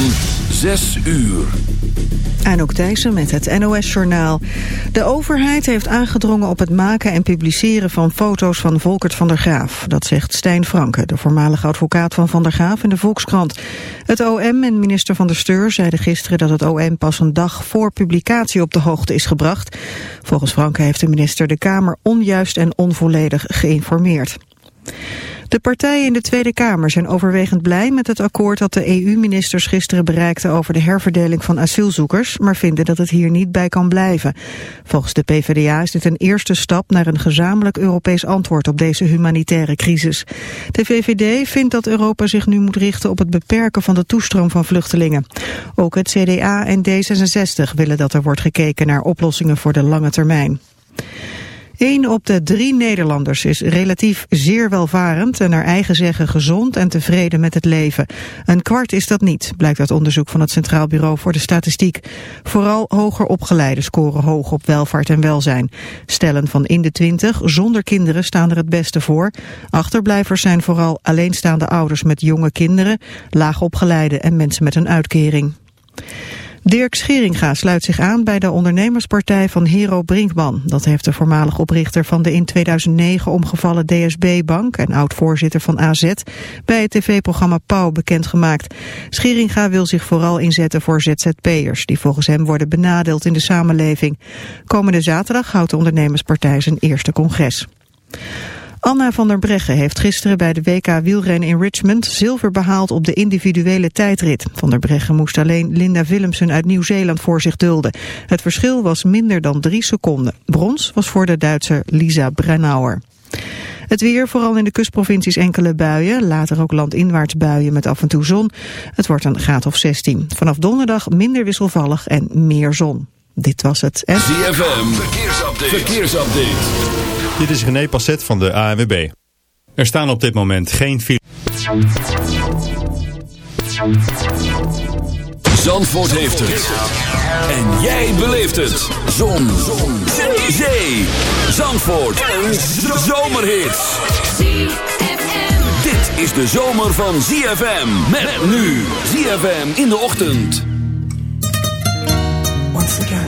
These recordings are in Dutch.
van 6 uur. Anouk Thijssen met het NOS-journaal. De overheid heeft aangedrongen op het maken en publiceren van foto's van Volkert van der Graaf. Dat zegt Stijn Franke, de voormalige advocaat van Van der Graaf in de Volkskrant. Het OM en minister van der Steur zeiden gisteren dat het OM pas een dag voor publicatie op de hoogte is gebracht. Volgens Franke heeft de minister de Kamer onjuist en onvolledig geïnformeerd. De partijen in de Tweede Kamer zijn overwegend blij met het akkoord dat de EU-ministers gisteren bereikten over de herverdeling van asielzoekers, maar vinden dat het hier niet bij kan blijven. Volgens de PvdA is dit een eerste stap naar een gezamenlijk Europees antwoord op deze humanitaire crisis. De VVD vindt dat Europa zich nu moet richten op het beperken van de toestroom van vluchtelingen. Ook het CDA en D66 willen dat er wordt gekeken naar oplossingen voor de lange termijn. Een op de drie Nederlanders is relatief zeer welvarend en naar eigen zeggen gezond en tevreden met het leven. Een kwart is dat niet, blijkt uit onderzoek van het Centraal Bureau voor de Statistiek. Vooral hoger opgeleiden scoren hoog op welvaart en welzijn. Stellen van in de twintig zonder kinderen staan er het beste voor. Achterblijvers zijn vooral alleenstaande ouders met jonge kinderen, laag opgeleide en mensen met een uitkering. Dirk Scheringa sluit zich aan bij de ondernemerspartij van Hero Brinkman. Dat heeft de voormalig oprichter van de in 2009 omgevallen DSB-bank en oud-voorzitter van AZ bij het tv-programma Pauw bekendgemaakt. Scheringa wil zich vooral inzetten voor ZZP'ers die volgens hem worden benadeeld in de samenleving. Komende zaterdag houdt de ondernemerspartij zijn eerste congres. Anna van der Breggen heeft gisteren bij de WK wielrennen in Richmond zilver behaald op de individuele tijdrit. Van der Breggen moest alleen Linda Willemsen uit Nieuw-Zeeland voor zich dulden. Het verschil was minder dan drie seconden. Brons was voor de Duitser Lisa Brennauer. Het weer, vooral in de kustprovincies enkele buien. Later ook landinwaarts buien met af en toe zon. Het wordt een graad of 16. Vanaf donderdag minder wisselvallig en meer zon. Dit was het. ZFM, verkeersupdate. verkeersupdate. Dit is René Passet van de ANWB. Er staan op dit moment geen files. Zandvoort heeft het. En jij beleeft het. Zon. Zon. Zee. Zee. Zandvoort. Een zomerhit. Dit is de zomer van ZFM. Met nu. ZFM in de ochtend. Once again.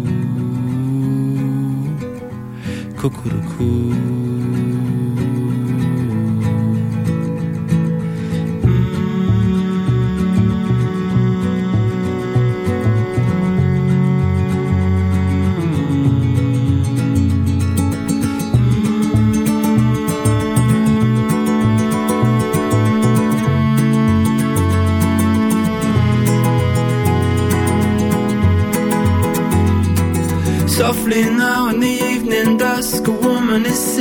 Kukuruku.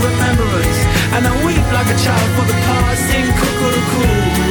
remembrance And I weep like a child for the passing Sing cuckoo-cuckoo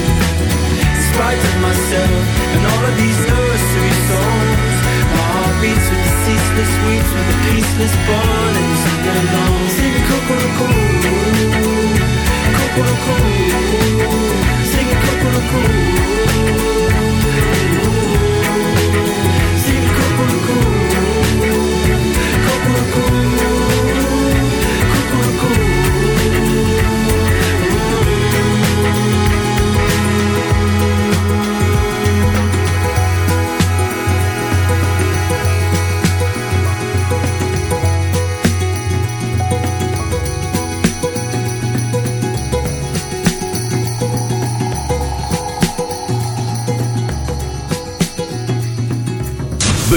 of myself and all of these nursery songs. My heart beats with the ceaseless weeds, with the peaceless bond, and sing along. Sing cuckoo-cuckoo, cuckoo-cuckoo, sing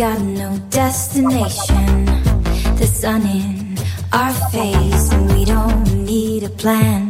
got no destination. The sun in our face, and we don't need a plan.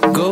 ago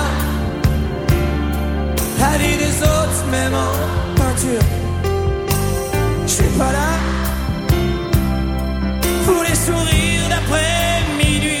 La vie des autres, même en peinture. Je suis pas là pour les sourires d'après minuit.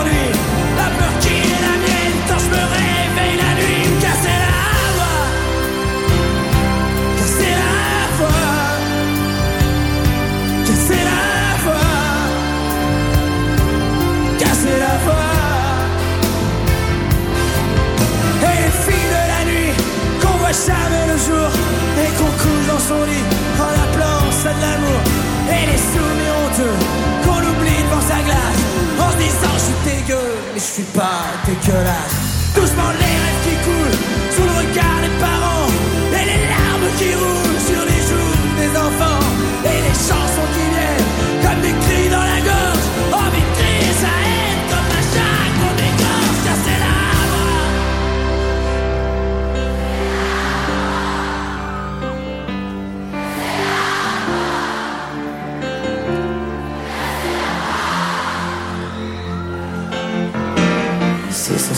jamais le jour et qu'on couche dans son lit en appelant ça de l'amour. Et les souvenirs honteux qu'on oublie devant sa glace en se disant je suis dégueu, mais je suis pas dégueulasse.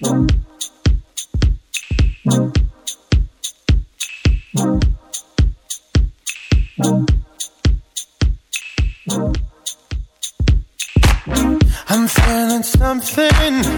I'm feeling something.